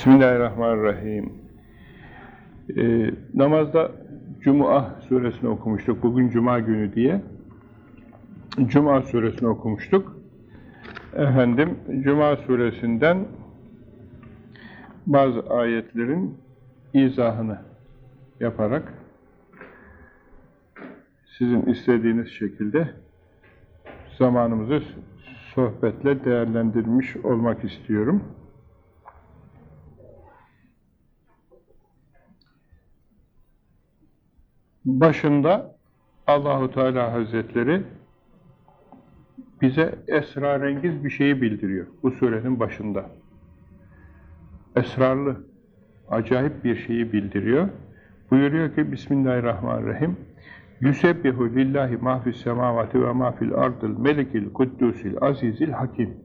Bismillahirrahmanirrahim. Ee, namazda Cuma suresini okumuştuk. Bugün Cuma günü diye. Cuma suresini okumuştuk. Efendim, Cuma suresinden bazı ayetlerin izahını yaparak sizin istediğiniz şekilde zamanımızı sohbetle değerlendirmiş olmak istiyorum. Başında Allahu Teala Hazretleri bize esrarengiz bir şeyi bildiriyor bu surenin başında. Esrarlı, acayip bir şeyi bildiriyor. Buyuruyor ki Bismillahirrahmanirrahim Yusebbihu lillahi ma fis semavati ve ma fil ardil melikil kuddusil azizil hakim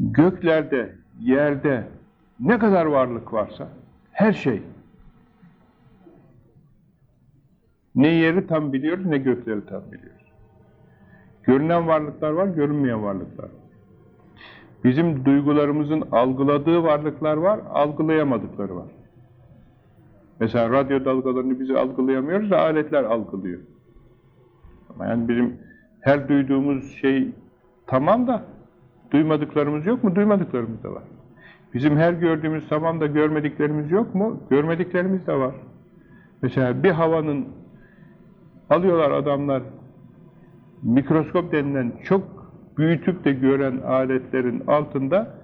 Göklerde, yerde ne kadar varlık varsa her şey ne yeri tam biliyoruz ne gökleri tam biliyoruz. Görünen varlıklar var, görünmeyen varlıklar var. Bizim duygularımızın algıladığı varlıklar var, algılayamadıkları var. Mesela radyo dalgalarını bizi algılayamıyoruz da aletler algılıyor. Ama yani bizim her duyduğumuz şey tamam da duymadıklarımız yok mu? Duymadıklarımız da var. Bizim her gördüğümüz tamam da görmediklerimiz yok mu? Görmediklerimiz de var. Mesela bir havanın alıyorlar adamlar mikroskop denilen çok büyütüp de gören aletlerin altında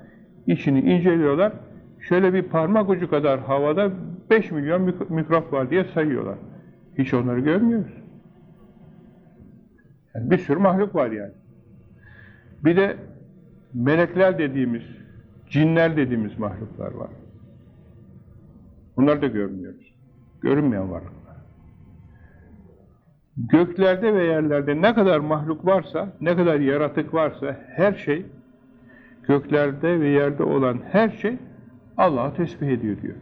içini inceliyorlar. Şöyle bir parmak ucu kadar havada 5 milyon mikrop var diye sayıyorlar. Hiç onları görmüyoruz. Yani bir sürü mahluk var yani. Bir de melekler dediğimiz, cinler dediğimiz mahluklar var. Bunları da görmüyoruz. Görünmeyen varlıklar. Göklerde ve yerlerde ne kadar mahluk varsa, ne kadar yaratık varsa her şey, göklerde ve yerde olan her şey Allah'ı tesbih ediyor diyor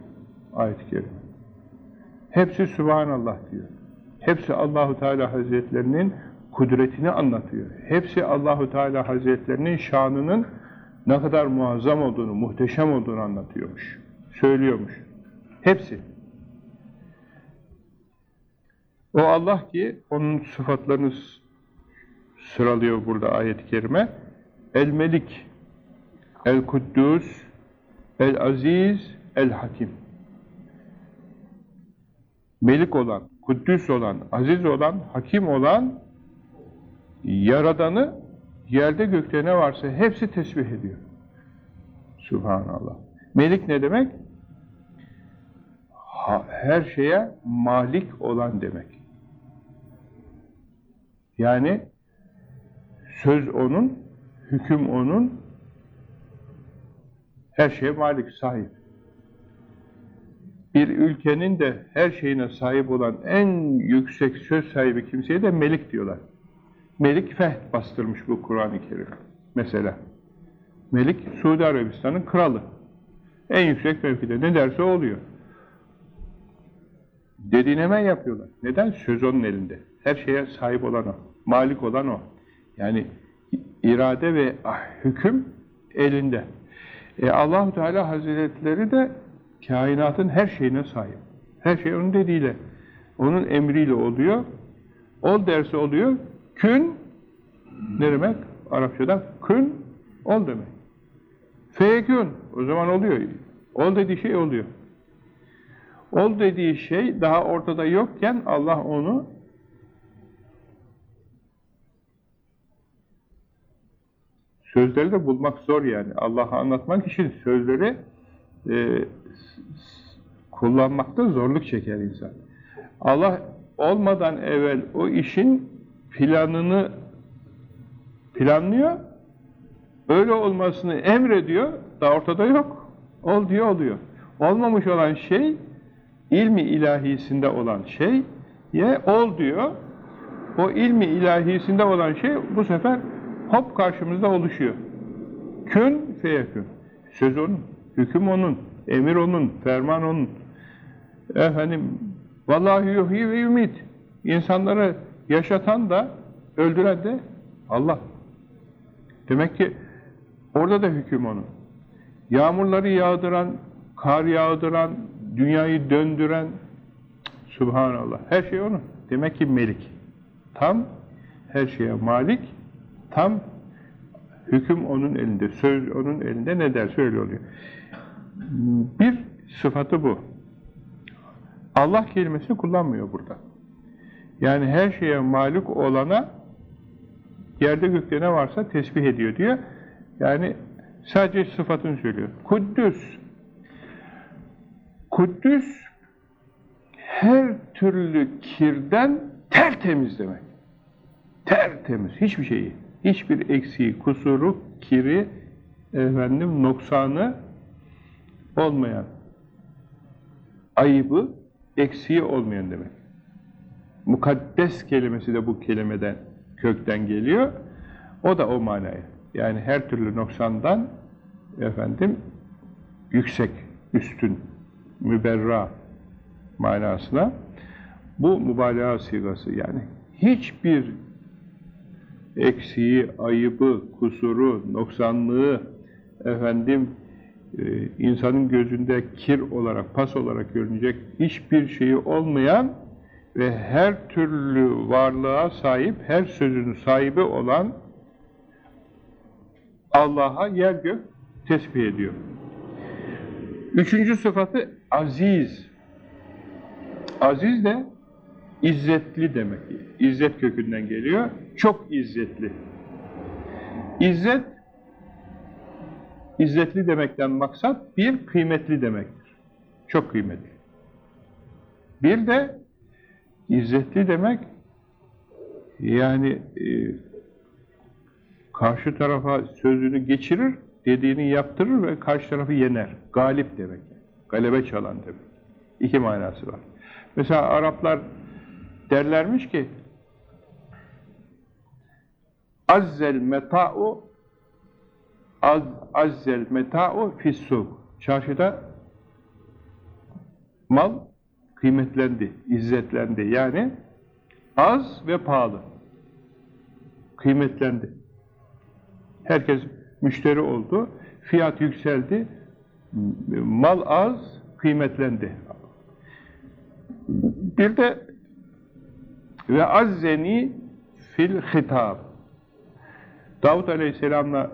ayet-i kerime. Hepsi Sübhanallah diyor. Hepsi Allahu Teala Hazretlerinin kudretini anlatıyor. Hepsi Allahu Teala Hazretlerinin şanının ne kadar muazzam olduğunu, muhteşem olduğunu anlatıyormuş. Söylüyormuş. Hepsi. O Allah ki onun sıfatlarını sıralıyor burada ayet-i kerime. El-Melik, El-Kuddus, El-Aziz, El-Hakim. Melik olan, Kuddüs olan, aziz olan, hakim olan Yaradanı yerde gökte ne varsa hepsi tesbih ediyor. Subhanallah. Melik ne demek? Her şeye malik olan demek. Yani söz onun, hüküm onun, her şeye malik, sahip bir ülkenin de her şeyine sahip olan en yüksek söz sahibi kimseye de melik diyorlar. Melik fehd bastırmış bu Kur'an-ı Kerim. Mesela. Melik Suudi Arabistan'ın kralı. En yüksek mevkide ne derse oluyor. Dediğini hemen yapıyorlar. Neden? Söz onun elinde. Her şeye sahip olan o. Malik olan o. Yani irade ve ah, hüküm elinde. E Allahu Teala Hazretleri de kainatın her şeyine sahip. Her şey onun dediğiyle, onun emriyle oluyor. Ol derse oluyor. Kün ne demek? Arapçada kün ol demek. Feyekün o zaman oluyor. Ol dediği şey oluyor. Ol dediği şey daha ortada yokken Allah onu sözleri de bulmak zor yani. Allah'ı anlatmak için sözleri e, kullanmakta zorluk çeker insan. Allah olmadan evvel o işin planını planlıyor, öyle olmasını emrediyor, da ortada yok. Ol diyor, oluyor. Olmamış olan şey, ilmi ilahisinde olan şey, ye ol diyor, o ilmi ilahisinde olan şey bu sefer hop karşımızda oluşuyor. Kün feyekün. Söz onun. Hüküm onun, emir onun, ferman onun. Efendim, vallahi yuhyi ve ümit. İnsanları yaşatan da, öldüren de Allah. Demek ki orada da hüküm onun. Yağmurları yağdıran, kar yağdıran, dünyayı döndüren, Subhanallah, her şey onun. Demek ki melik. Tam her şeye malik, tam hüküm onun elinde, söz onun elinde ne derse öyle oluyor. Bir sıfatı bu. Allah kelimesini kullanmıyor burada. Yani her şeye malik olana yerde gökte ne varsa tesbih ediyor diyor. Yani sadece sıfatını söylüyor. Kuddüs. Kuddüs her türlü kirden tertemiz demek. Tertemiz. Hiçbir şeyi, hiçbir eksiği, kusuru, kiri, efendim, noksanı olmayan, ayıbı, eksiği olmayan demek. Mukaddes kelimesi de bu kelimeden, kökten geliyor. O da o manaya. Yani her türlü noksandan efendim yüksek, üstün, müberra manasına bu mübalağa sigası yani hiçbir eksiği, ayıbı, kusuru, noksanlığı efendim e, insanın gözünde kir olarak, pas olarak görünecek hiçbir şeyi olmayan ve her türlü varlığa sahip, her sözün sahibi olan Allah'a yer gök tesbih ediyor. Üçüncü sıfatı aziz. Aziz de izzetli demek. İzzet kökünden geliyor. Çok izzetli. İzzet İzzetli demekten maksat bir kıymetli demektir. Çok kıymetli. Bir de İzzetli demek yani e, karşı tarafa sözünü geçirir, dediğini yaptırır ve karşı tarafı yener. Galip demek. Galebe çalan demek. İki manası var. Mesela Araplar derlermiş ki azzel meta'u az azzel meta'u fissuk. Çarşıda mal kıymetlendi, izzetlendi. Yani az ve pahalı. Kıymetlendi. Herkes müşteri oldu. Fiyat yükseldi. Mal az, kıymetlendi. Bir de ve azzeni fil hitab. Davut Aleyhisselam'la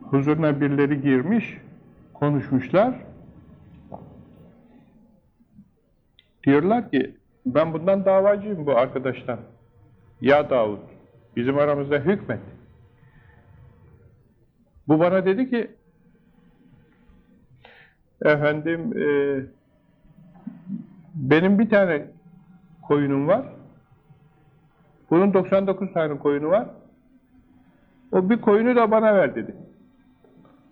huzuruna birileri girmiş, konuşmuşlar. Diyorlar ki, ben bundan davacıyım bu arkadaştan. Ya Davut, bizim aramızda hükmet. Bu bana dedi ki, efendim, e, benim bir tane koyunum var, bunun 99 tane koyunu var, o bir koyunu da bana ver dedi.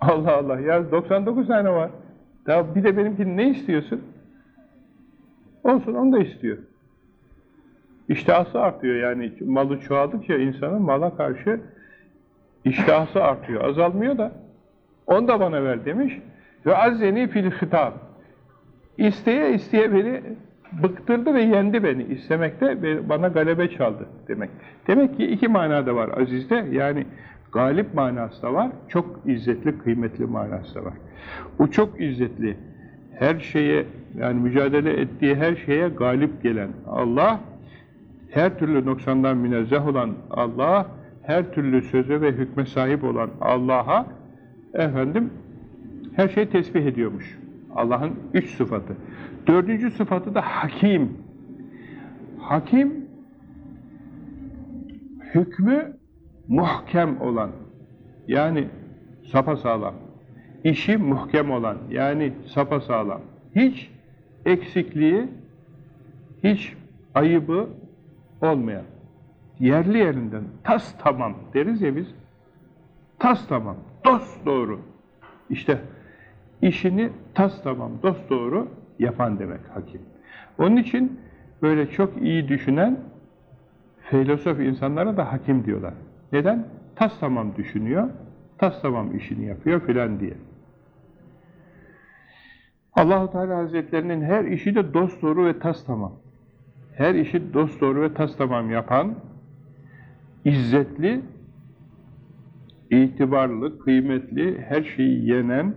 Allah Allah, ya 99 tane var. Ya bir de benimkini ne istiyorsun? Olsun, onu da istiyor. İştahsı artıyor yani malı çoğaldıkça insanın mala karşı iştahsı artıyor. Azalmıyor da onu da bana ver demiş. Ve azzeni fil hitab. İsteye isteye beni bıktırdı ve yendi beni istemekte ve bana galebe çaldı demek. Demek ki iki manada var azizde. Yani galip manası da var, çok izzetli, kıymetli manası da var. Bu çok izzetli, her şeye yani mücadele ettiği her şeye galip gelen Allah, her türlü noksandan münezzeh olan Allah, her türlü söze ve hükme sahip olan Allah'a efendim her şeyi tesbih ediyormuş. Allah'ın üç sıfatı. Dördüncü sıfatı da hakim. Hakim hükmü muhkem olan yani sapasağlam. işi muhkem olan yani sapasağlam. Hiç eksikliği, hiç ayıbı olmayan. Yerli yerinden tas tamam deriz ya biz. Tas tamam, dost doğru. İşte işini tas tamam, dost doğru yapan demek hakim. Onun için böyle çok iyi düşünen filozof insanlara da hakim diyorlar. Neden? Tas tamam düşünüyor, tas tamam işini yapıyor filan diye. Allahu Teala Hazretlerinin her işi de dost doğru ve tas tamam. Her işi dost doğru ve tas tamam yapan, izzetli, itibarlı, kıymetli, her şeyi yenen,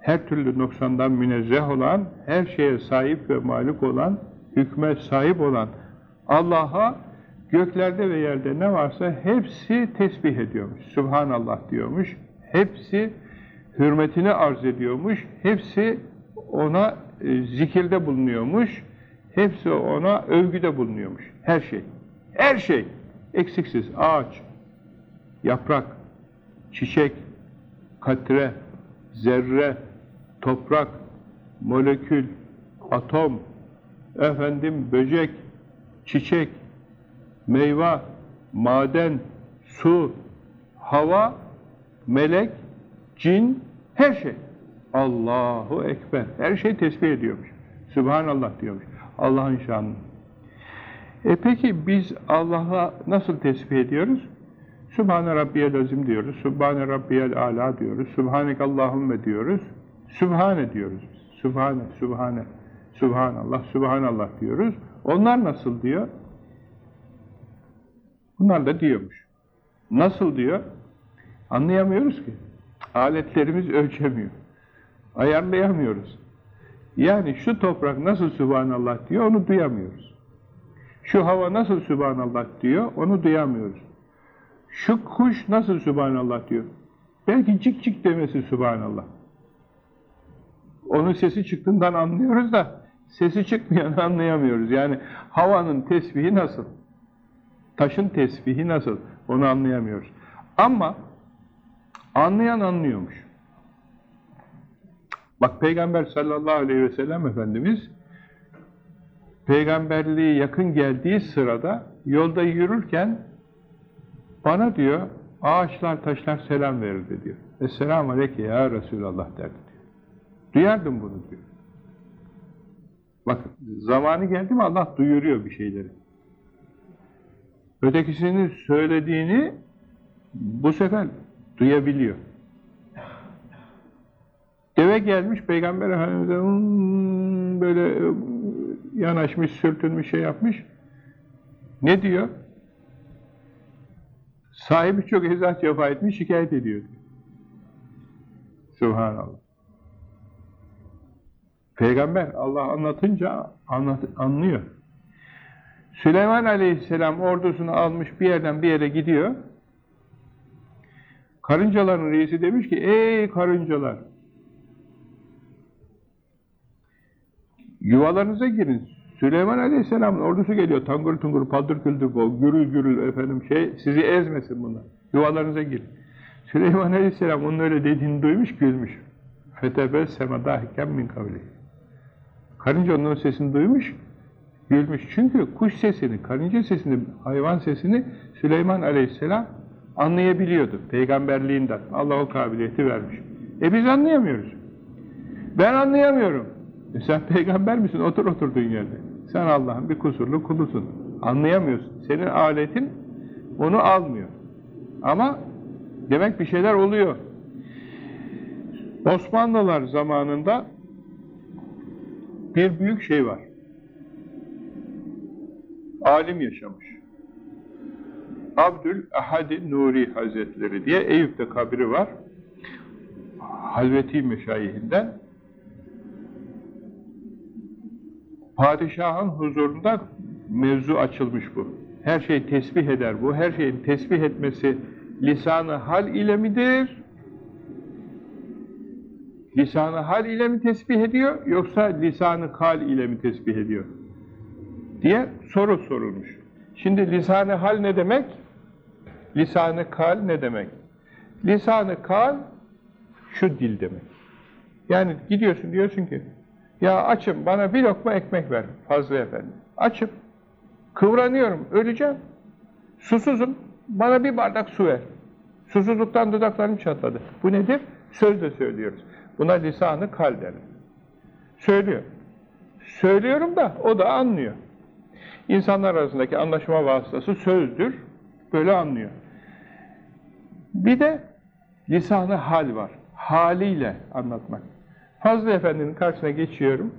her türlü noksandan münezzeh olan, her şeye sahip ve malik olan, hükme sahip olan Allah'a göklerde ve yerde ne varsa hepsi tesbih ediyormuş. Subhanallah diyormuş. Hepsi hürmetini arz ediyormuş. Hepsi ona e, zikirde bulunuyormuş. Hepsi ona övgüde bulunuyormuş. Her şey. Her şey. Eksiksiz. Ağaç, yaprak, çiçek, katre, zerre, toprak, molekül, atom, efendim böcek, çiçek, meyve, maden, su, hava, melek, cin, her şey. Allahu Ekber. Her şey tesbih ediyormuş. Sübhanallah diyormuş. Allah'ın şanını. E peki biz Allah'a nasıl tesbih ediyoruz? Sübhane Rabbiyel Azim diyoruz. Sübhane Rabbiyel Ala diyoruz. Sübhanek Allahümme diyoruz. Sübhane diyoruz. Sübhane, Sübhane, Sübhanallah, Sübhanallah diyoruz. Onlar nasıl diyor? Bunlar da diyormuş. Nasıl diyor? Anlayamıyoruz ki. Aletlerimiz ölçemiyor. Ayarlayamıyoruz. Yani şu toprak nasıl Sübhanallah diyor onu duyamıyoruz. Şu hava nasıl Sübhanallah diyor onu duyamıyoruz. Şu kuş nasıl Sübhanallah diyor. Belki cik cik demesi Sübhanallah. Onun sesi çıktığından anlıyoruz da sesi çıkmayanı anlayamıyoruz. Yani havanın tesbihi nasıl? Taşın tesbihi nasıl? Onu anlayamıyoruz. Ama anlayan anlıyormuş. Bak Peygamber sallallahu aleyhi ve sellem Efendimiz peygamberliği yakın geldiği sırada yolda yürürken bana diyor ağaçlar taşlar selam verirdi diyor. Esselamu aleyke ya Resulallah derdi diyor. Duyardım bunu diyor. Bak zamanı geldi mi Allah duyuruyor bir şeyleri. Ötekisinin söylediğini bu sefer duyabiliyor. Deve gelmiş Peygamber Efendimiz'e hmm, böyle yanaşmış, sürtünmüş, şey yapmış. Ne diyor? Sahibi çok ezat cefa etmiş, şikayet ediyor. Subhanallah. Peygamber Allah anlatınca anlat, anlıyor. Süleyman Aleyhisselam ordusunu almış bir yerden bir yere gidiyor. Karıncaların reisi demiş ki, ey karıncalar, yuvalarınıza girin. Süleyman Aleyhisselam'ın ordusu geliyor. Tangır tungur, paldır küldür, gürül gürül efendim şey, sizi ezmesin bunlar. Yuvalarınıza girin. Süleyman Aleyhisselam onun öyle dediğini duymuş, gülmüş. Fetebe semadahiken min kavli. Karınca onun sesini duymuş, gülmüş. Çünkü kuş sesini, karınca sesini, hayvan sesini Süleyman Aleyhisselam anlayabiliyordu. Peygamberliğinden. Allah o kabiliyeti vermiş. E biz anlayamıyoruz. Ben anlayamıyorum. E sen peygamber misin? Otur oturduğun yerde. Sen Allah'ın bir kusurlu kulusun. Anlayamıyorsun. Senin aletin onu almıyor. Ama demek bir şeyler oluyor. Osmanlılar zamanında bir büyük şey var. Alim yaşamış. Abdül Ahadi Nuri Hazretleri diye Eyüp'te kabri var. Halveti meşayihinden. Padişahın huzurunda mevzu açılmış bu. Her şey tesbih eder bu. Her şeyin tesbih etmesi lisanı hal ile midir? Lisanı hal ile mi tesbih ediyor yoksa lisanı kal ile mi tesbih ediyor? diye soru sorulmuş. Şimdi lisanı hal ne demek? Lisanı kal ne demek? Lisanı kal şu dil demek. Yani gidiyorsun diyorsun ki ya açım bana bir lokma ekmek ver Fazlı Efendi. Açım. Kıvranıyorum. Öleceğim. Susuzum. Bana bir bardak su ver. Susuzluktan dudaklarım çatladı. Bu nedir? Söz de söylüyoruz. Buna lisanı kal denir. Söylüyor. Söylüyorum da o da anlıyor. İnsanlar arasındaki anlaşma vasıtası sözdür. Böyle anlıyor. Bir de lisanı hal var. Haliyle anlatmak. Fazlı Efendi'nin karşısına geçiyorum.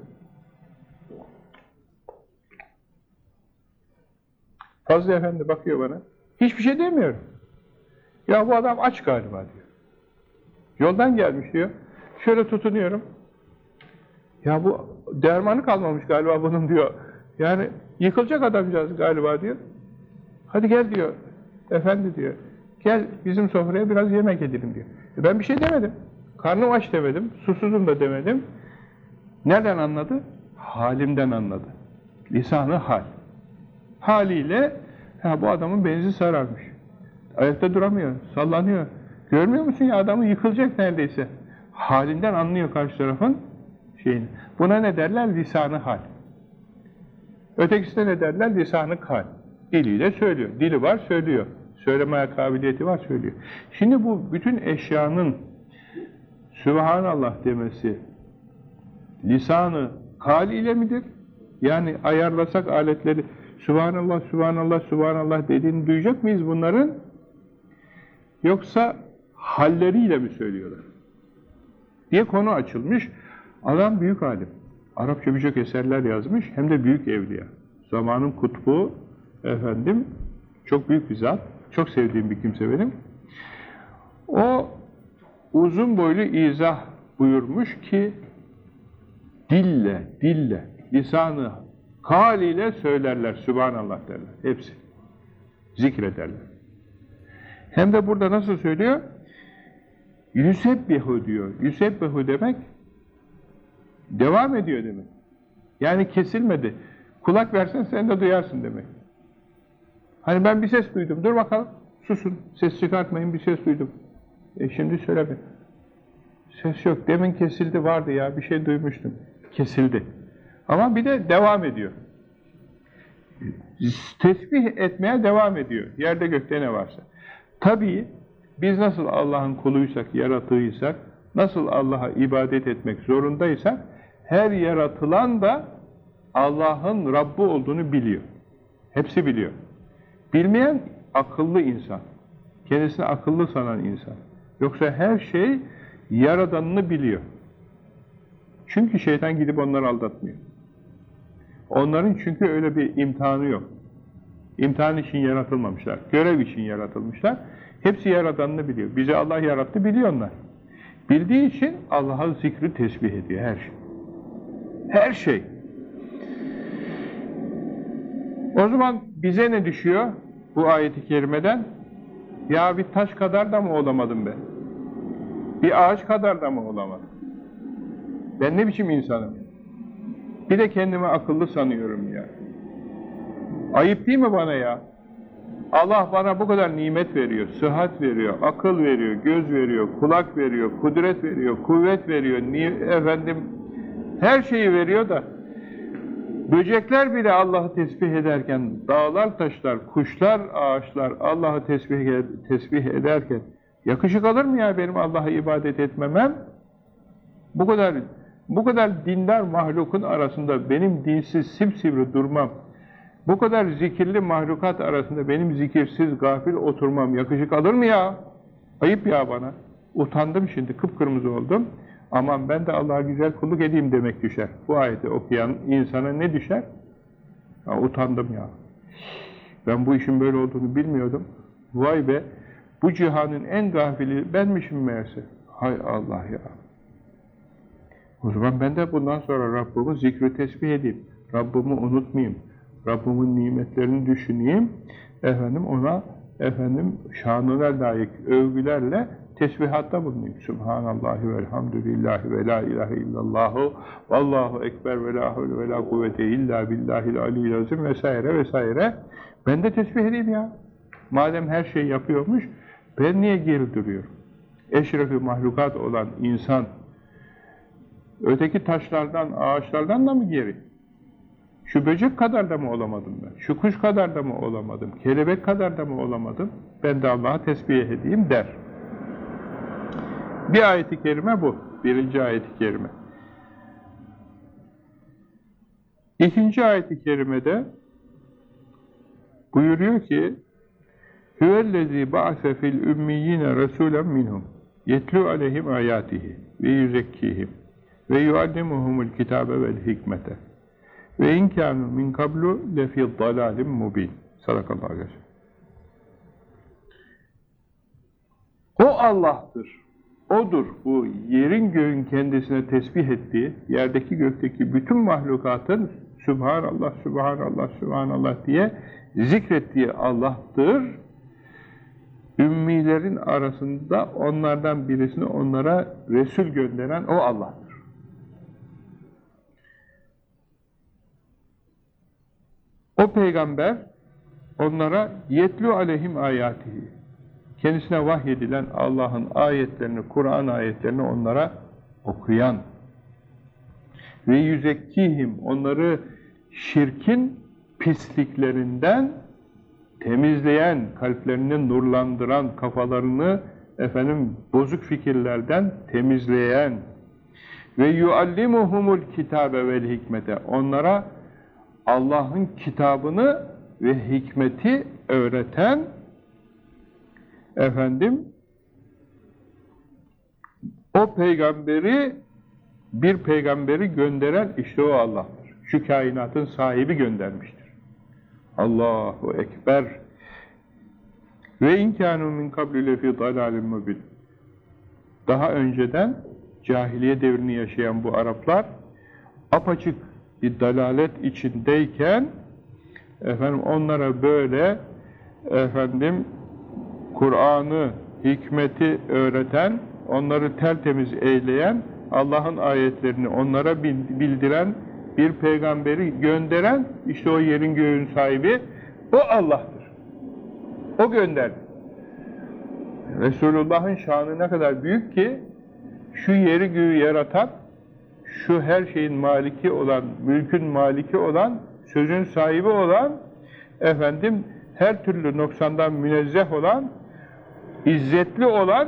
Fazlı Efendi bakıyor bana. Hiçbir şey demiyorum. Ya bu adam aç galiba diyor. Yoldan gelmiş diyor. Şöyle tutunuyorum. Ya bu dermanı kalmamış galiba bunun diyor. Yani yıkılacak adamcağız galiba diyor. Hadi gel diyor. Efendi diyor. Gel bizim sofraya biraz yemek edelim diyor. E ben bir şey demedim. Karnım aç demedim. Susuzum da demedim. Nereden anladı? Halimden anladı. Lisanı hal. Haliyle ha bu adamın benzi sararmış. Ayakta duramıyor, sallanıyor. Görmüyor musun ya adamı yıkılacak neredeyse. Halinden anlıyor karşı tarafın şeyini. Buna ne derler? Lisanı hal. Ötekisine ne derler? Lisanı kal. Diliyle söylüyor. Dili var, söylüyor. Söylemeye kabiliyeti var, söylüyor. Şimdi bu bütün eşyanın Sübhanallah demesi lisanı kal ile midir? Yani ayarlasak aletleri Sübhanallah, Sübhanallah, Sübhanallah dediğini duyacak mıyız bunların? Yoksa halleriyle mi söylüyorlar? diye konu açılmış. Adam büyük alim. Arapça birçok eserler yazmış. Hem de büyük evliya. Zamanın kutbu, efendim, çok büyük bir zat. Çok sevdiğim bir kimse benim. O uzun boylu izah buyurmuş ki dille, dille, lisanı haliyle söylerler, Sübhanallah derler. Hepsi. Zikrederler. Hem de burada nasıl söylüyor? Yüsebbihu diyor. Yüsebbihu demek devam ediyor demek. Yani kesilmedi. Kulak versen sen de duyarsın demek. Hani ben bir ses duydum. Dur bakalım. Susun. Ses çıkartmayın. Bir ses duydum. E şimdi söyle Ses yok. Demin kesildi vardı ya. Bir şey duymuştum. Kesildi. Ama bir de devam ediyor. Tesbih etmeye devam ediyor. Yerde gökte ne varsa. Tabii biz nasıl Allah'ın kuluysak, yaratığıysak, nasıl Allah'a ibadet etmek zorundaysak, her yaratılan da Allah'ın Rabbi olduğunu biliyor. Hepsi biliyor. Bilmeyen akıllı insan. Kendisini akıllı sanan insan. Yoksa her şey Yaradanını biliyor. Çünkü şeytan gidip onları aldatmıyor. Onların çünkü öyle bir imtihanı yok. İmtihan için yaratılmamışlar. Görev için yaratılmışlar. Hepsi Yaradanını biliyor. Bizi Allah yarattı biliyorlar. Bildiği için Allah'a zikri tesbih ediyor her şey. Her şey. O zaman bize ne düşüyor bu ayeti kerimeden? Ya bir taş kadar da mı olamadım ben? Bir ağaç kadar da mı olamadım? Ben ne biçim insanım? Bir de kendimi akıllı sanıyorum ya. Ayıp değil mi bana ya? Allah bana bu kadar nimet veriyor, sıhhat veriyor, akıl veriyor, göz veriyor, kulak veriyor, kudret veriyor, kuvvet veriyor, efendim her şeyi veriyor da böcekler bile Allah'ı tesbih ederken, dağlar, taşlar, kuşlar, ağaçlar Allah'ı tesbih, tesbih ederken yakışık alır mı ya benim Allah'a ibadet etmemem? Bu kadar bu kadar dindar mahlukun arasında benim dinsiz sipsivri durmam, bu kadar zikirli mahlukat arasında benim zikirsiz gafil oturmam yakışık alır mı ya? Ayıp ya bana. Utandım şimdi, kıpkırmızı oldum. Aman ben de Allah'a güzel kulluk edeyim demek düşer. Bu ayeti okuyan insana ne düşer? Ya, utandım ya. Ben bu işin böyle olduğunu bilmiyordum. Vay be, bu cihanın en gafili benmişim meğerse. Hay Allah ya. O zaman ben de bundan sonra Rabbimi zikri tesbih edeyim. Rabbimi unutmayayım. Rabbimin nimetlerini düşüneyim. Efendim ona efendim şanına layık övgülerle tesbihatta bulunayım. Subhanallahi velhamdülillahi ve la ilahe illallahu vallahu ekber ve la havle ve la kuvvete illa billahil aliyyil azim vesaire vesaire. Ben de tesbih edeyim ya. Madem her şey yapıyormuş, ben niye geri duruyorum? Eşrefi mahlukat olan insan, öteki taşlardan, ağaçlardan da mı geri? Şu böcek kadar da mı olamadım ben? Şu kuş kadar da mı olamadım? Kelebek kadar da mı olamadım? Ben de Allah'a tesbih edeyim der. Bir ayeti kerime bu. Birinci ayeti kerime. İkinci ayeti kerimede buyuruyor ki Hüvellezî ba'se fil ümmiyyine resûlen minhum yetlu aleyhim ayatihi ve yüzekkihim ve yuallimuhumul kitabe vel hikmete ve inkânu min kablu lefî dalâlim mubin. Sadakallahu aleyhi O Allah'tır. odur. Bu yerin göğün kendisine tesbih ettiği, yerdeki gökteki bütün mahlukatın Sübhanallah, Sübhanallah, Sübhanallah diye zikrettiği Allah'tır. Ümmilerin arasında onlardan birisini onlara Resul gönderen o Allah'tır. O peygamber onlara yetlu aleyhim ayatihi kendisine vahyedilen Allah'ın ayetlerini, Kur'an ayetlerini onlara okuyan ve yüzekkihim onları şirkin pisliklerinden temizleyen, kalplerini nurlandıran, kafalarını efendim bozuk fikirlerden temizleyen ve yuallimuhumul kitabe vel hikmete onlara Allah'ın kitabını ve hikmeti öğreten efendim o peygamberi bir peygamberi gönderen işte o Allah'tır. Şu kainatın sahibi göndermiştir. Allahu Ekber. Ve inkânu min kabli lefî dalâlim mubin daha önceden cahiliye devrini yaşayan bu Araplar apaçık bir dalalet içindeyken efendim onlara böyle efendim Kur'an'ı, hikmeti öğreten, onları tertemiz eyleyen, Allah'ın ayetlerini onlara bildiren, bir peygamberi gönderen, işte o yerin göğün sahibi, o Allah'tır. O gönderdi. Resulullah'ın şanı ne kadar büyük ki, şu yeri göğü yaratan, şu her şeyin maliki olan, mülkün maliki olan, sözün sahibi olan, efendim, her türlü noksandan münezzeh olan, izzetli olan,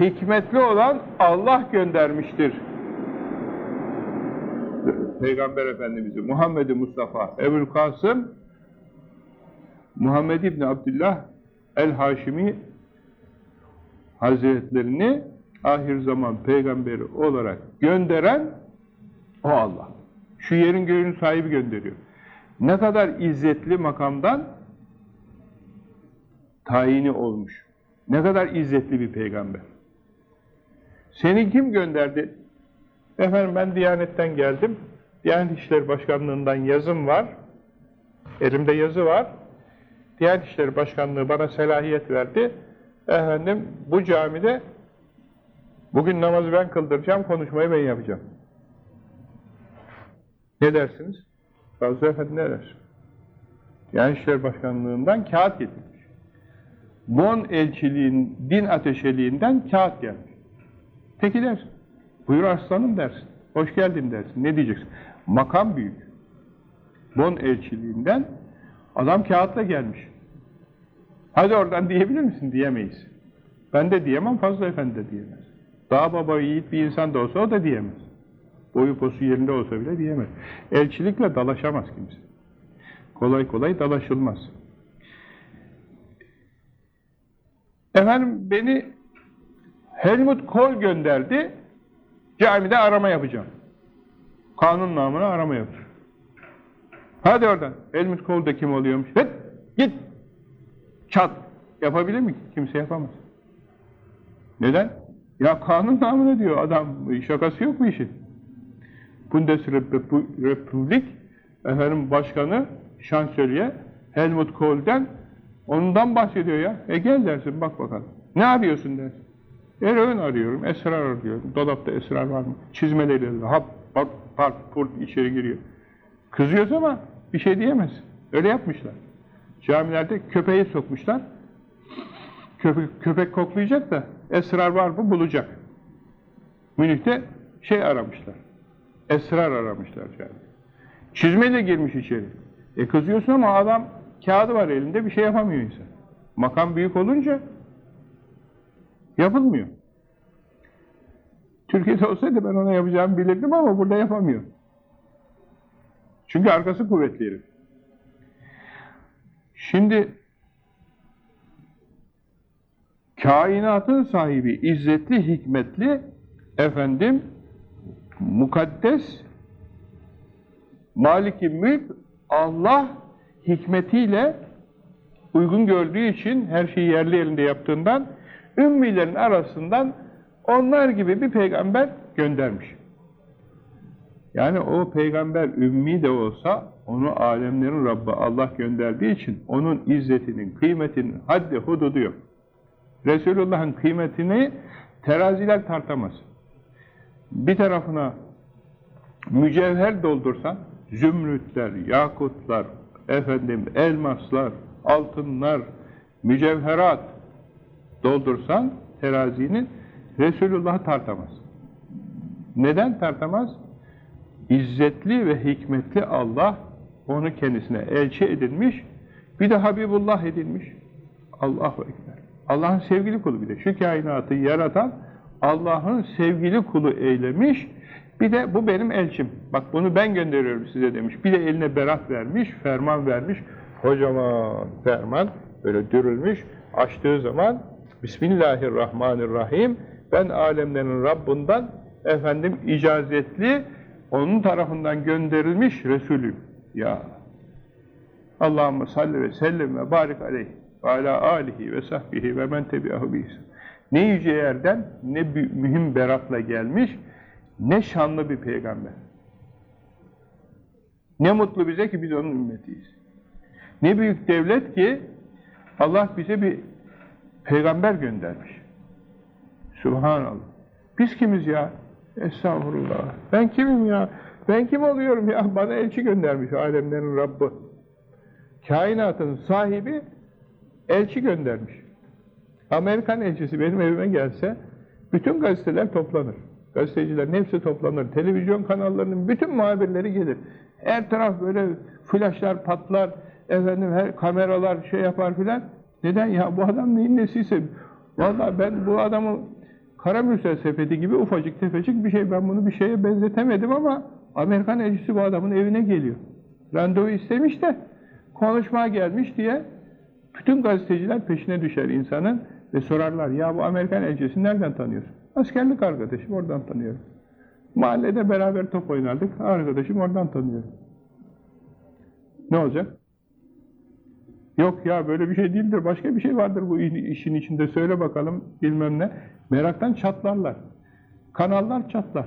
hikmetli olan Allah göndermiştir. Peygamber Efendimiz'i, Muhammed-i Mustafa, Ebu'l Kasım, Muhammed İbni Abdullah el-Haşimi Hazretlerini ahir zaman peygamberi olarak gönderen o Allah. Şu yerin göğün sahibi gönderiyor. Ne kadar izzetli makamdan tayini olmuş. Ne kadar izzetli bir peygamber. Seni kim gönderdi? Efendim ben Diyanet'ten geldim. Diyanet İşleri Başkanlığı'ndan yazım var. Elimde yazı var. Diyanet İşleri Başkanlığı bana selahiyet verdi. Efendim bu camide bugün namazı ben kıldıracağım, konuşmayı ben yapacağım. Ne dersiniz? Fazla Efendi ne der? Diyanet İşleri Başkanlığı'ndan kağıt getirmiş. Bon elçiliğin, din ateşeliğinden kağıt gelmiş. Peki dersin. Buyur aslanım dersin. Hoş geldin dersin. Ne diyeceksin? Makam büyük. Bon elçiliğinden adam kağıtla gelmiş. Hadi oradan diyebilir misin? Diyemeyiz. Ben de diyemem, Fazla Efendi de diyemez. Daha baba yiğit bir insan da olsa o da diyemez. Boyu posu yerinde olsa bile diyemez. Elçilikle dalaşamaz kimse. Kolay kolay dalaşılmaz. Efendim beni Helmut Kohl gönderdi, camide arama yapacağım. Kanun namına arama yapacağım. Hadi oradan. Helmut Kohl da kim oluyormuş? Hıt, git. Çat. Yapabilir mi? Kimse yapamaz. Neden? Ya kanun namına diyor adam. Şakası yok bu işin. Bundesrepublik efendim başkanı şansölye Helmut Kohl'den ondan bahsediyor ya. E gel dersin bak bakalım. Ne arıyorsun dersin. Eroin arıyorum, esrar arıyorum. Dolapta esrar var mı? Çizmeleriyle hap, bak, part, purt içeri giriyor. Kızıyoruz ama bir şey diyemez. Öyle yapmışlar. Camilerde köpeği sokmuşlar. Köpek, köpek koklayacak da esrar var mı bulacak. Münih'te şey aramışlar. Esrar aramışlar yani. Çizmeyle girmiş içeri. E kızıyorsun ama adam kağıdı var elinde bir şey yapamıyor insan. Makam büyük olunca yapılmıyor. Türkiye'de olsaydı ben ona yapacağımı bilirdim ama burada yapamıyor. Çünkü arkası kuvvetli herif. Şimdi kainatın sahibi, izzetli, hikmetli, efendim, mukaddes, maliki mülk, Allah hikmetiyle uygun gördüğü için her şeyi yerli elinde yaptığından ümmilerin arasından onlar gibi bir peygamber göndermiş. Yani o peygamber ümmi de olsa onu alemlerin Rabbi Allah gönderdiği için onun izzetinin, kıymetinin haddi hududu yok. Resulullah'ın kıymetini teraziler tartamaz. Bir tarafına mücevher doldursan, zümrütler, yakutlar, efendim elmaslar, altınlar, mücevherat doldursan terazinin Resulullah'ı tartamaz. Neden tartamaz? İzzetli ve hikmetli Allah onu kendisine elçi edilmiş, bir de Habibullah edilmiş. Allahu Ekber. Allah'ın sevgili kulu bir de. Şu kainatı yaratan Allah'ın sevgili kulu eylemiş. Bir de bu benim elçim. Bak bunu ben gönderiyorum size demiş. Bir de eline berat vermiş, ferman vermiş. Kocaman ferman böyle dürülmüş. Açtığı zaman Bismillahirrahmanirrahim ben alemlerin Rabbinden efendim icazetli onun tarafından gönderilmiş Resulüm. Ya Allahümme salli ve sellem ve barik aleyh ve ala alihi ve sahbihi ve men tebi'ahu bihis. Ne yüce yerden ne mühim beratla gelmiş ne şanlı bir peygamber. Ne mutlu bize ki biz onun ümmetiyiz. Ne büyük devlet ki Allah bize bir peygamber göndermiş. Subhanallah. Biz kimiz ya? Estağfurullah. Ben kimim ya? Ben kim oluyorum ya? Bana elçi göndermiş alemlerin Rabbi. Kainatın sahibi elçi göndermiş. Amerikan elçisi benim evime gelse bütün gazeteler toplanır. Gazetecilerin hepsi toplanır. Televizyon kanallarının bütün muhabirleri gelir. Her taraf böyle flaşlar patlar, efendim her kameralar şey yapar filan. Neden ya? Bu adam neyin nesiyse. Vallahi ben bu adamı Karamürsel sepeti gibi ufacık tefecik bir şey. Ben bunu bir şeye benzetemedim ama Amerikan elçisi bu adamın evine geliyor. Randevu istemiş de konuşmaya gelmiş diye bütün gazeteciler peşine düşer insanın ve sorarlar. Ya bu Amerikan elçisini nereden tanıyorsun? Askerlik arkadaşım oradan tanıyorum. Mahallede beraber top oynardık. Arkadaşım oradan tanıyorum. Ne olacak? Yok ya böyle bir şey değildir. Başka bir şey vardır bu işin içinde. Söyle bakalım bilmem ne. Meraktan çatlarlar. Kanallar çatlar.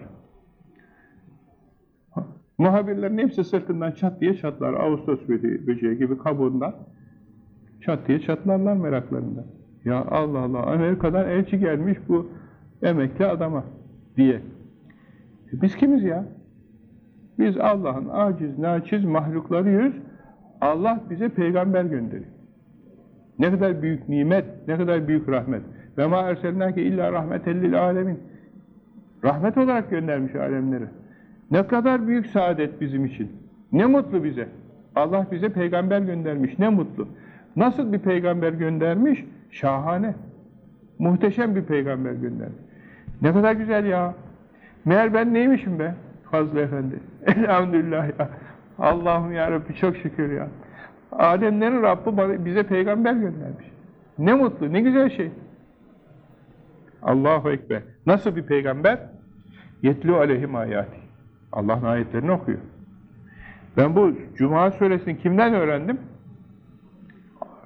Muhabirlerin hepsi sırtından çat diye çatlar. Ağustos böceği gibi kabuğundan çat diye çatlarlar meraklarından. Ya Allah Allah Amerika'dan elçi gelmiş bu emekli adama diye. E biz kimiz ya? Biz Allah'ın aciz, naçiz mahluklarıyız. Allah bize peygamber gönderiyor. Ne kadar büyük nimet, ne kadar büyük rahmet. Ve ma erselnâke illa rahmetellil alemin. Rahmet olarak göndermiş alemleri. Ne kadar büyük saadet bizim için. Ne mutlu bize. Allah bize peygamber göndermiş. Ne mutlu. Nasıl bir peygamber göndermiş? Şahane. Muhteşem bir peygamber göndermiş. Ne kadar güzel ya. Meğer ben neymişim be Fazlı Efendi. Elhamdülillah ya. Allah'ım ya çok şükür ya. Alemlerin Rabbi bize peygamber göndermiş. Ne mutlu, ne güzel şey. Allahu Ekber. Nasıl bir peygamber? Yetlu aleyhim ayati. Allah'ın ayetlerini okuyor. Ben bu Cuma suresini kimden öğrendim?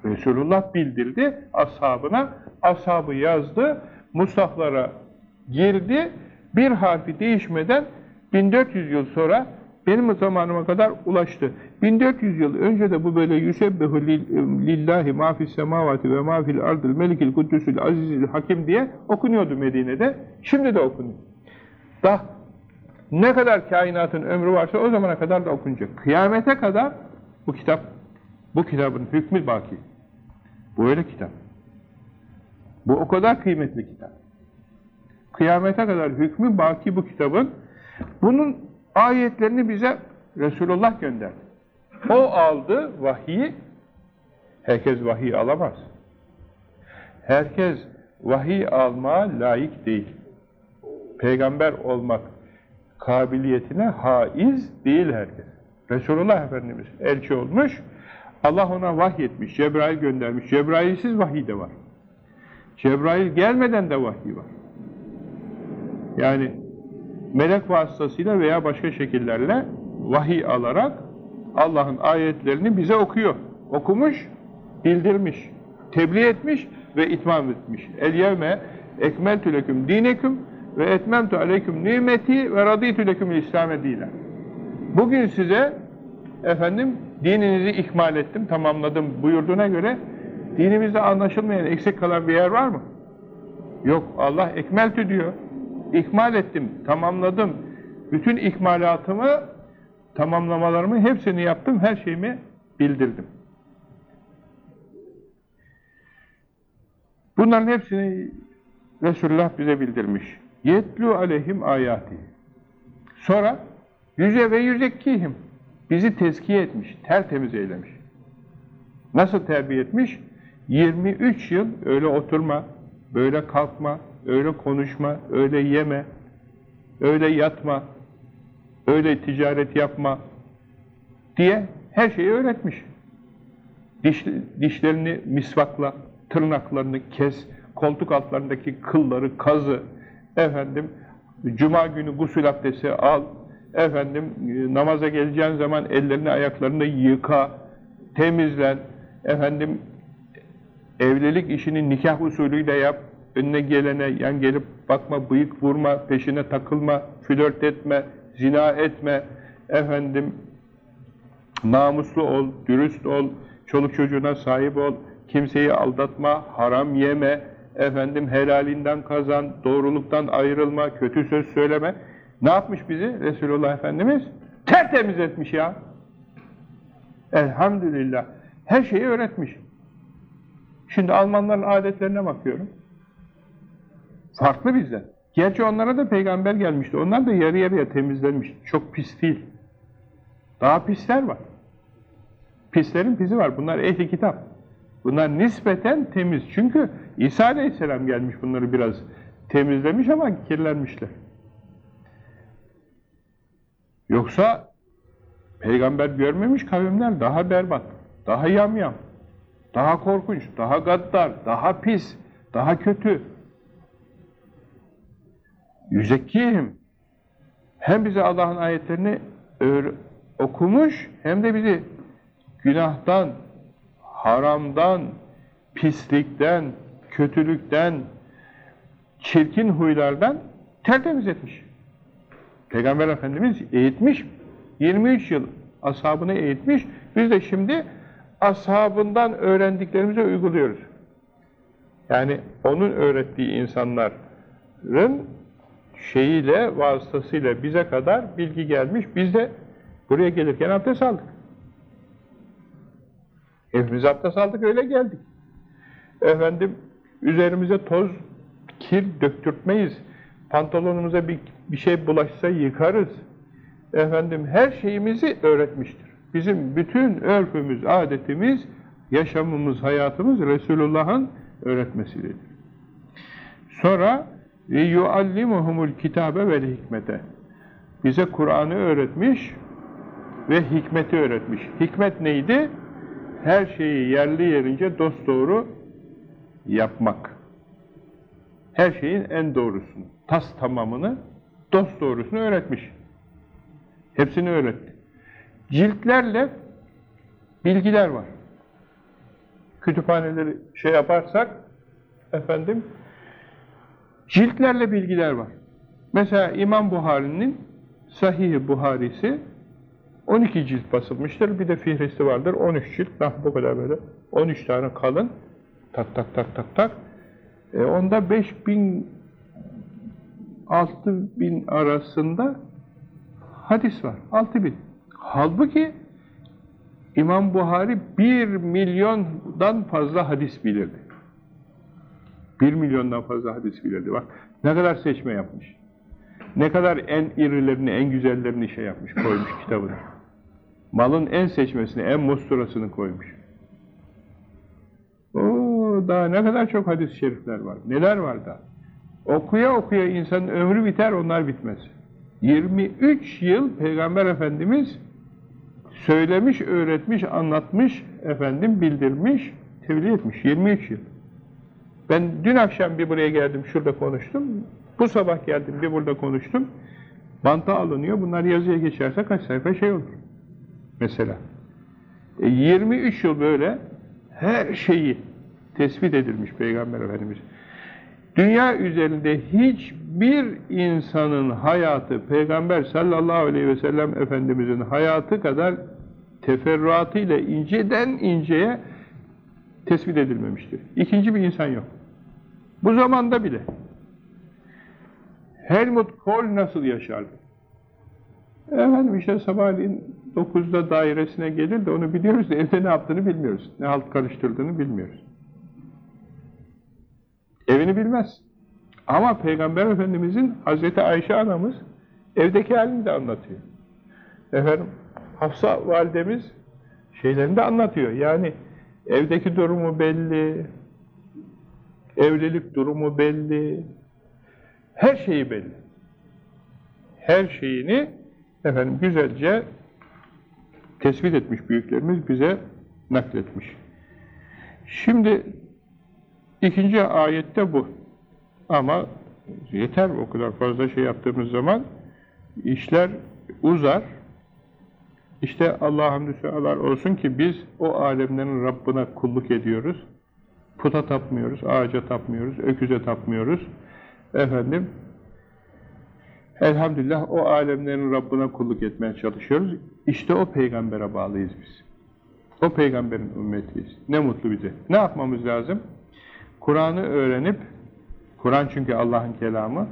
Resulullah bildirdi ashabına. Ashabı yazdı, musaflara girdi. Bir harfi değişmeden 1400 yıl sonra benim zamanıma kadar ulaştı. 1400 yıl önce de bu böyle yüsebbehu lillahi ma fis semavati ve ma fil ardil melikil kuddüsül azizil hakim diye okunuyordu Medine'de. Şimdi de okunuyor. Daha ne kadar kainatın ömrü varsa o zamana kadar da okunacak. Kıyamete kadar bu kitap, bu kitabın hükmü baki. Bu öyle kitap. Bu o kadar kıymetli kitap. Kıyamete kadar hükmü baki bu kitabın. Bunun ayetlerini bize Resulullah gönderdi. O aldı vahiyi, herkes vahiy alamaz. Herkes vahiy almaya layık değil. Peygamber olmak kabiliyetine haiz değil herkes. Resulullah Efendimiz elçi olmuş, Allah ona vahyetmiş, Cebrail göndermiş. Cebrailsiz vahiy de var. Cebrail gelmeden de vahiy var. Yani melek vasıtasıyla veya başka şekillerle vahiy alarak Allah'ın ayetlerini bize okuyor. Okumuş, bildirmiş, tebliğ etmiş ve itmam etmiş. El yevme ekmeltü leküm dineküm ve etmemtu aleyküm nimeti ve radîtü leküm İslam dinen. Bugün size efendim dininizi ikmal ettim, tamamladım buyurduğuna göre dinimizde anlaşılmayan, eksik kalan bir yer var mı? Yok. Allah ekmeltü diyor. İkmal ettim, tamamladım. Bütün ikmalatımı, tamamlamalarımı hepsini yaptım, her şeyimi bildirdim. Bunların hepsini Resulullah bize bildirmiş. Yetlu aleyhim ayati. Sonra yüze ve yüzekkihim. Bizi tezkiye etmiş, tertemiz eylemiş. Nasıl terbiye etmiş? 23 yıl öyle oturma, böyle kalkma, öyle konuşma, öyle yeme, öyle yatma, öyle ticaret yapma diye her şeyi öğretmiş. Diş, dişlerini misvakla, tırnaklarını kes, koltuk altlarındaki kılları kazı, efendim, cuma günü gusül abdesti al, efendim, e, namaza geleceğin zaman ellerini ayaklarını yıka, temizlen, efendim, evlilik işini nikah usulüyle yap, önüne gelene yan gelip bakma, bıyık vurma, peşine takılma, flört etme, zina etme, efendim, namuslu ol, dürüst ol, çoluk çocuğuna sahip ol, kimseyi aldatma, haram yeme, efendim helalinden kazan, doğruluktan ayrılma, kötü söz söyleme. Ne yapmış bizi Resulullah Efendimiz? Tertemiz etmiş ya. Elhamdülillah. Her şeyi öğretmiş. Şimdi Almanların adetlerine bakıyorum. Farklı bizden. Gerçi onlara da peygamber gelmişti. Onlar da yarı yarıya temizlenmiş. Çok pis değil. Daha pisler var. Pislerin pisi var. Bunlar ehli kitap. Bunlar nispeten temiz. Çünkü İsa Aleyhisselam gelmiş bunları biraz temizlemiş ama kirlenmişler. Yoksa peygamber görmemiş kavimler daha berbat, daha yamyam, daha korkunç, daha gaddar, daha pis, daha kötü. Yüzekkiyim. Hem bize Allah'ın ayetlerini okumuş hem de bizi günahtan, haramdan, pislikten, kötülükten, çirkin huylardan tertemiz etmiş. Peygamber Efendimiz eğitmiş, 23 yıl ashabını eğitmiş, biz de şimdi ashabından öğrendiklerimizi uyguluyoruz. Yani onun öğrettiği insanların şeyiyle, vasıtasıyla bize kadar bilgi gelmiş, biz de buraya gelirken abdest aldık. Hepimiz abdest aldık, öyle geldik. Efendim, üzerimize toz, kir döktürtmeyiz. Pantolonumuza bir, bir şey bulaşsa yıkarız. Efendim, her şeyimizi öğretmiştir. Bizim bütün örfümüz, adetimiz, yaşamımız, hayatımız Resulullah'ın öğretmesidir. Sonra yuallimuhumul kitabe vel hikmete. Bize Kur'an'ı öğretmiş ve hikmeti öğretmiş. Hikmet neydi? Her şeyi yerli yerince dosdoğru yapmak. Her şeyin en doğrusunu, tas tamamını, dost doğrusunu öğretmiş. Hepsini öğretti. Ciltlerle bilgiler var. Kütüphaneleri şey yaparsak, efendim, ciltlerle bilgiler var. Mesela İmam Buhari'nin Sahih-i Buharisi 12 cilt basılmıştır. Bir de fihrisi vardır. 13 cilt. Nah bu kadar böyle. 13 tane kalın. Tak tak tak tak tak. E onda 5000 6000 arasında hadis var. 6000. Halbuki İmam Buhari 1 milyondan fazla hadis bilirdi. 1 milyondan fazla hadis bilirdi. Bak ne kadar seçme yapmış. Ne kadar en irilerini, en güzellerini şey yapmış, koymuş kitabına. Malın en seçmesini, en musturasını koymuş. Oo, daha ne kadar çok hadis-i şerifler var. Neler var da. Okuya okuya insanın ömrü biter, onlar bitmez. 23 yıl Peygamber Efendimiz söylemiş, öğretmiş, anlatmış, efendim bildirmiş, tebliğ etmiş. 23 yıl. Ben dün akşam bir buraya geldim, şurada konuştum. Bu sabah geldim, bir burada konuştum. Banta alınıyor, bunlar yazıya geçerse kaç sayfa şey olur. Mesela. E, 23 yıl böyle her şeyi tespit edilmiş Peygamber Efendimiz. Dünya üzerinde hiçbir insanın hayatı, Peygamber sallallahu aleyhi ve sellem Efendimizin hayatı kadar teferruatıyla inceden inceye tespit edilmemiştir. İkinci bir insan yok. Bu zamanda bile. Helmut Kohl nasıl yaşardı? Efendim işte sabahleyin 9'da dairesine gelir de onu biliyoruz da evde ne yaptığını bilmiyoruz. Ne halt karıştırdığını bilmiyoruz. Evini bilmez. Ama Peygamber Efendimizin Hazreti Ayşe anamız evdeki halini de anlatıyor. Efendim Hafsa validemiz şeylerini de anlatıyor. Yani evdeki durumu belli, evlilik durumu belli, her şeyi belli. Her şeyini efendim güzelce tespit etmiş büyüklerimiz bize nakletmiş. Şimdi ikinci ayette bu. Ama yeter o kadar fazla şey yaptığımız zaman işler uzar. İşte Allah'a hamdü olsun ki biz o alemlerin Rabbine kulluk ediyoruz. Puta tapmıyoruz, ağaca tapmıyoruz, öküze tapmıyoruz. Efendim, elhamdülillah o alemlerin Rabbine kulluk etmeye çalışıyoruz. İşte o peygambere bağlıyız biz. O peygamberin ümmetiyiz. Ne mutlu bize. Ne yapmamız lazım? Kur'an'ı öğrenip, Kur'an çünkü Allah'ın kelamı,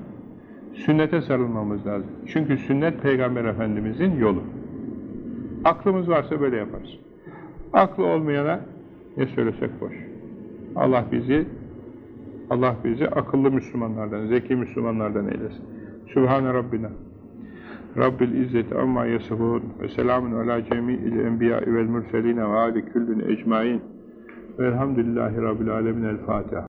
sünnete sarılmamız lazım. Çünkü sünnet Peygamber Efendimizin yolu. Aklımız varsa böyle yaparız. Aklı olmayana ne söylesek boş. Allah bizi Allah bizi akıllı Müslümanlardan, zeki Müslümanlardan eylesin. Sübhane Rabbina. Rabbil izzeti amma yasifun ve selamun ala cemi'il enbiya vel murseline ve ali küllün ecmain. Velhamdülillahi Rabbil alemin. El Fatiha.